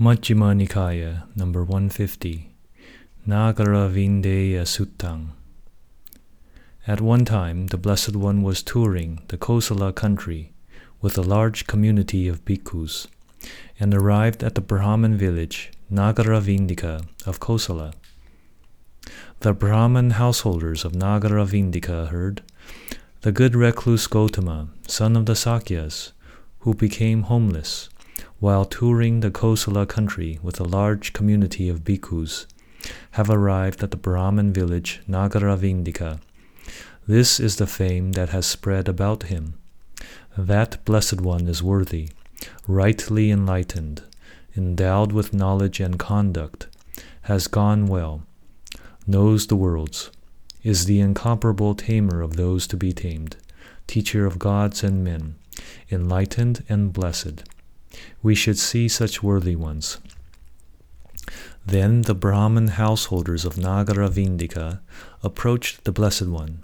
Majjhima Nikaya, number 150, Nagara Vindeya Suttang. At one time, the Blessed One was touring the Kosala country with a large community of bhikkhus and arrived at the Brahman village, Nagara Vindika of Kosala. The Brahman householders of Nagara Vindika heard the good recluse Gotama, son of the Sakyas, who became homeless while touring the Kosala country with a large community of bhikkhus, have arrived at the Brahman village Nagaravindika. This is the fame that has spread about him. That Blessed One is worthy, rightly enlightened, endowed with knowledge and conduct, has gone well, knows the worlds, is the incomparable tamer of those to be tamed, teacher of gods and men, enlightened and blessed we should see such worthy ones. Then the Brahman householders of Nagara Vindika approached the Blessed One.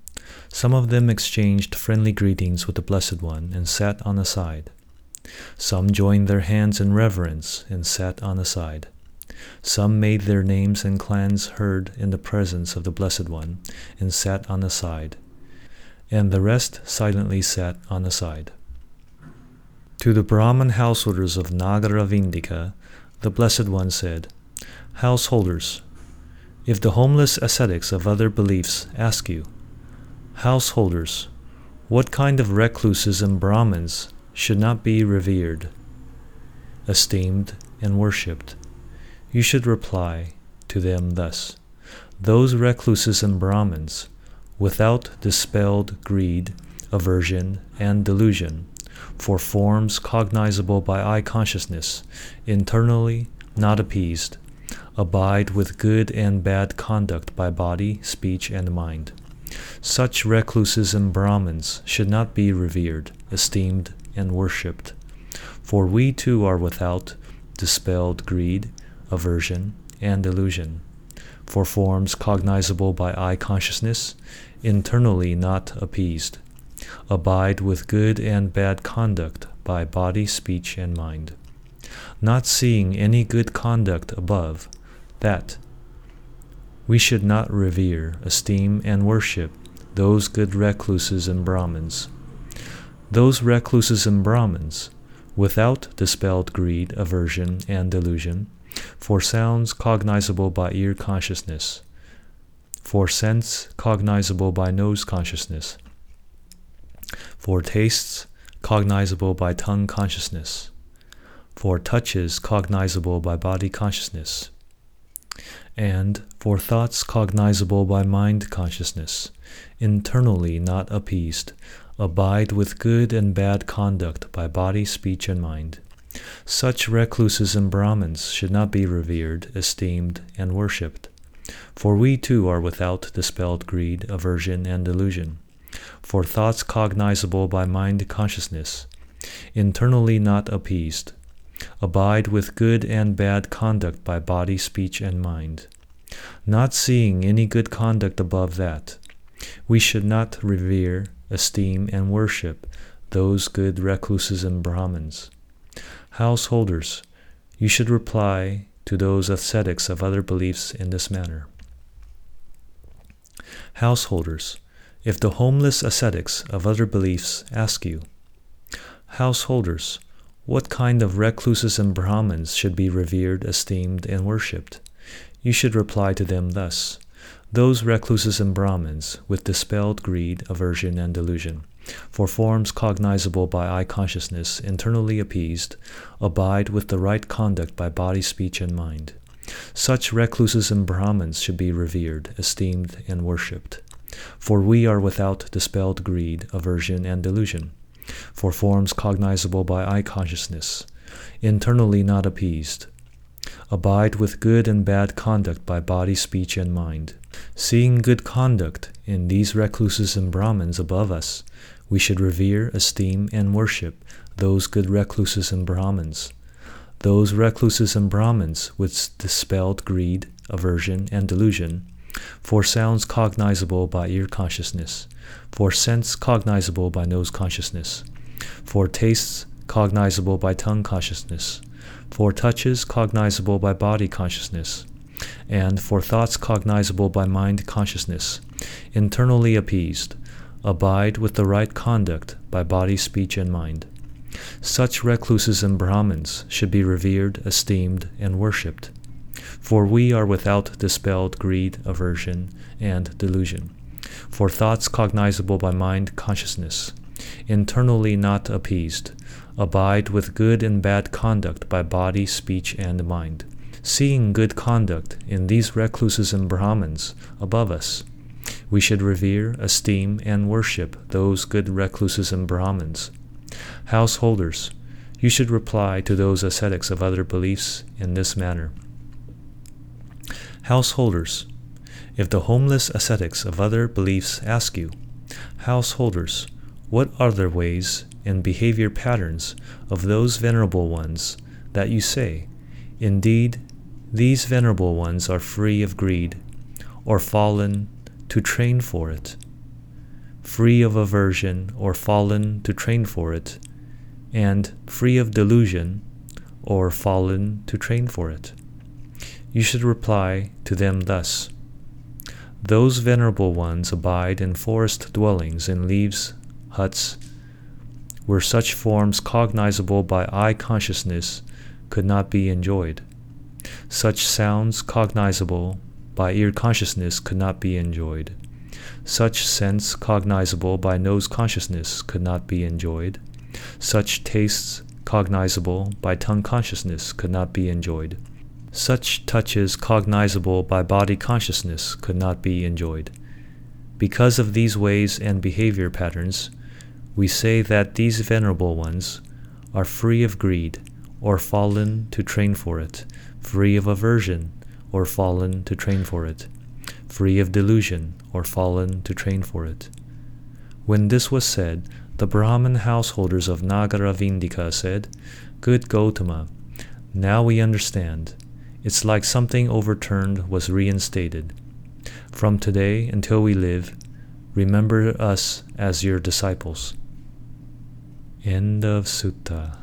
Some of them exchanged friendly greetings with the Blessed One and sat on a side. Some joined their hands in reverence and sat on a side. Some made their names and clans heard in the presence of the Blessed One and sat on a side. And the rest silently sat on a side. To the Brahman householders of Nagara Vindika, the Blessed One said, Householders, if the homeless ascetics of other beliefs ask you, Householders, what kind of recluses and Brahmins should not be revered, esteemed, and worshipped, you should reply to them thus Those recluses and Brahmins, without dispelled greed, aversion, and delusion, for forms cognizable by eye consciousness, internally not appeased, abide with good and bad conduct by body, speech, and mind. Such recluses and Brahmins should not be revered, esteemed, and worshipped. For we too are without dispelled greed, aversion, and delusion. For forms cognizable by eye consciousness, internally not appeased, abide with good and bad conduct by body, speech, and mind. Not seeing any good conduct above that, we should not revere, esteem, and worship those good recluses and Brahmins. Those recluses and Brahmins, without dispelled greed, aversion, and delusion, for sounds cognizable by ear consciousness, for scents cognizable by nose consciousness, for tastes cognizable by tongue consciousness, for touches cognizable by body consciousness, and for thoughts cognizable by mind consciousness, internally not appeased, abide with good and bad conduct by body, speech, and mind. Such recluses and Brahmins should not be revered, esteemed, and worshipped. For we too are without dispelled greed, aversion, and delusion for thoughts cognizable by mind consciousness, internally not appeased, abide with good and bad conduct by body, speech, and mind. Not seeing any good conduct above that, we should not revere, esteem, and worship those good recluses and Brahmins. Householders, you should reply to those ascetics of other beliefs in this manner. Householders, if the homeless ascetics of other beliefs ask you, Householders, what kind of recluses and Brahmins should be revered, esteemed, and worshipped? You should reply to them thus Those recluses and Brahmins with dispelled greed, aversion, and delusion, for forms cognizable by eye consciousness, internally appeased, abide with the right conduct by body, speech, and mind. Such recluses and Brahmins should be revered, esteemed, and worshipped. For we are without dispelled greed, aversion, and delusion, for forms cognizable by eye consciousness, internally not appeased. Abide with good and bad conduct by body, speech, and mind. Seeing good conduct in these recluses and Brahmins above us, we should revere, esteem, and worship those good recluses and Brahmins. Those recluses and Brahmins with dispelled greed, aversion, and delusion for sounds cognizable by ear consciousness, for scents cognizable by nose consciousness, for tastes cognizable by tongue consciousness, for touches cognizable by body consciousness, and for thoughts cognizable by mind consciousness, internally appeased, abide with the right conduct by body, speech, and mind. Such recluses and Brahmins should be revered, esteemed, and worshipped. For we are without dispelled greed, aversion, and delusion. For thoughts cognizable by mind consciousness, internally not appeased, abide with good and bad conduct by body, speech, and mind, seeing good conduct in these recluses and Brahmins above us. We should revere, esteem, and worship those good recluses and Brahmins. Householders, you should reply to those ascetics of other beliefs in this manner. Householders, if the homeless ascetics of other beliefs ask you, Householders, what are the ways and behavior patterns of those venerable ones that you say, Indeed, these venerable ones are free of greed, or fallen to train for it, free of aversion, or fallen to train for it, and free of delusion, or fallen to train for it. You should reply to them thus Those venerable ones abide in forest dwellings in leaves, huts, where such forms cognizable by eye consciousness could not be enjoyed. Such sounds cognizable by ear consciousness could not be enjoyed. Such scents cognizable by nose consciousness could not be enjoyed. Such tastes cognizable by tongue consciousness could not be enjoyed. Such touches cognizable by body consciousness could not be enjoyed. Because of these ways and behavior patterns, we say that these venerable ones are free of greed, or fallen to train for it, free of aversion, or fallen to train for it, free of delusion, or fallen to train for it. When this was said, the Brahman householders of Nagara Vindika said, Good Gotama, now we understand. It's like something overturned was reinstated. From today until we live, remember us as your disciples. End of Sutta.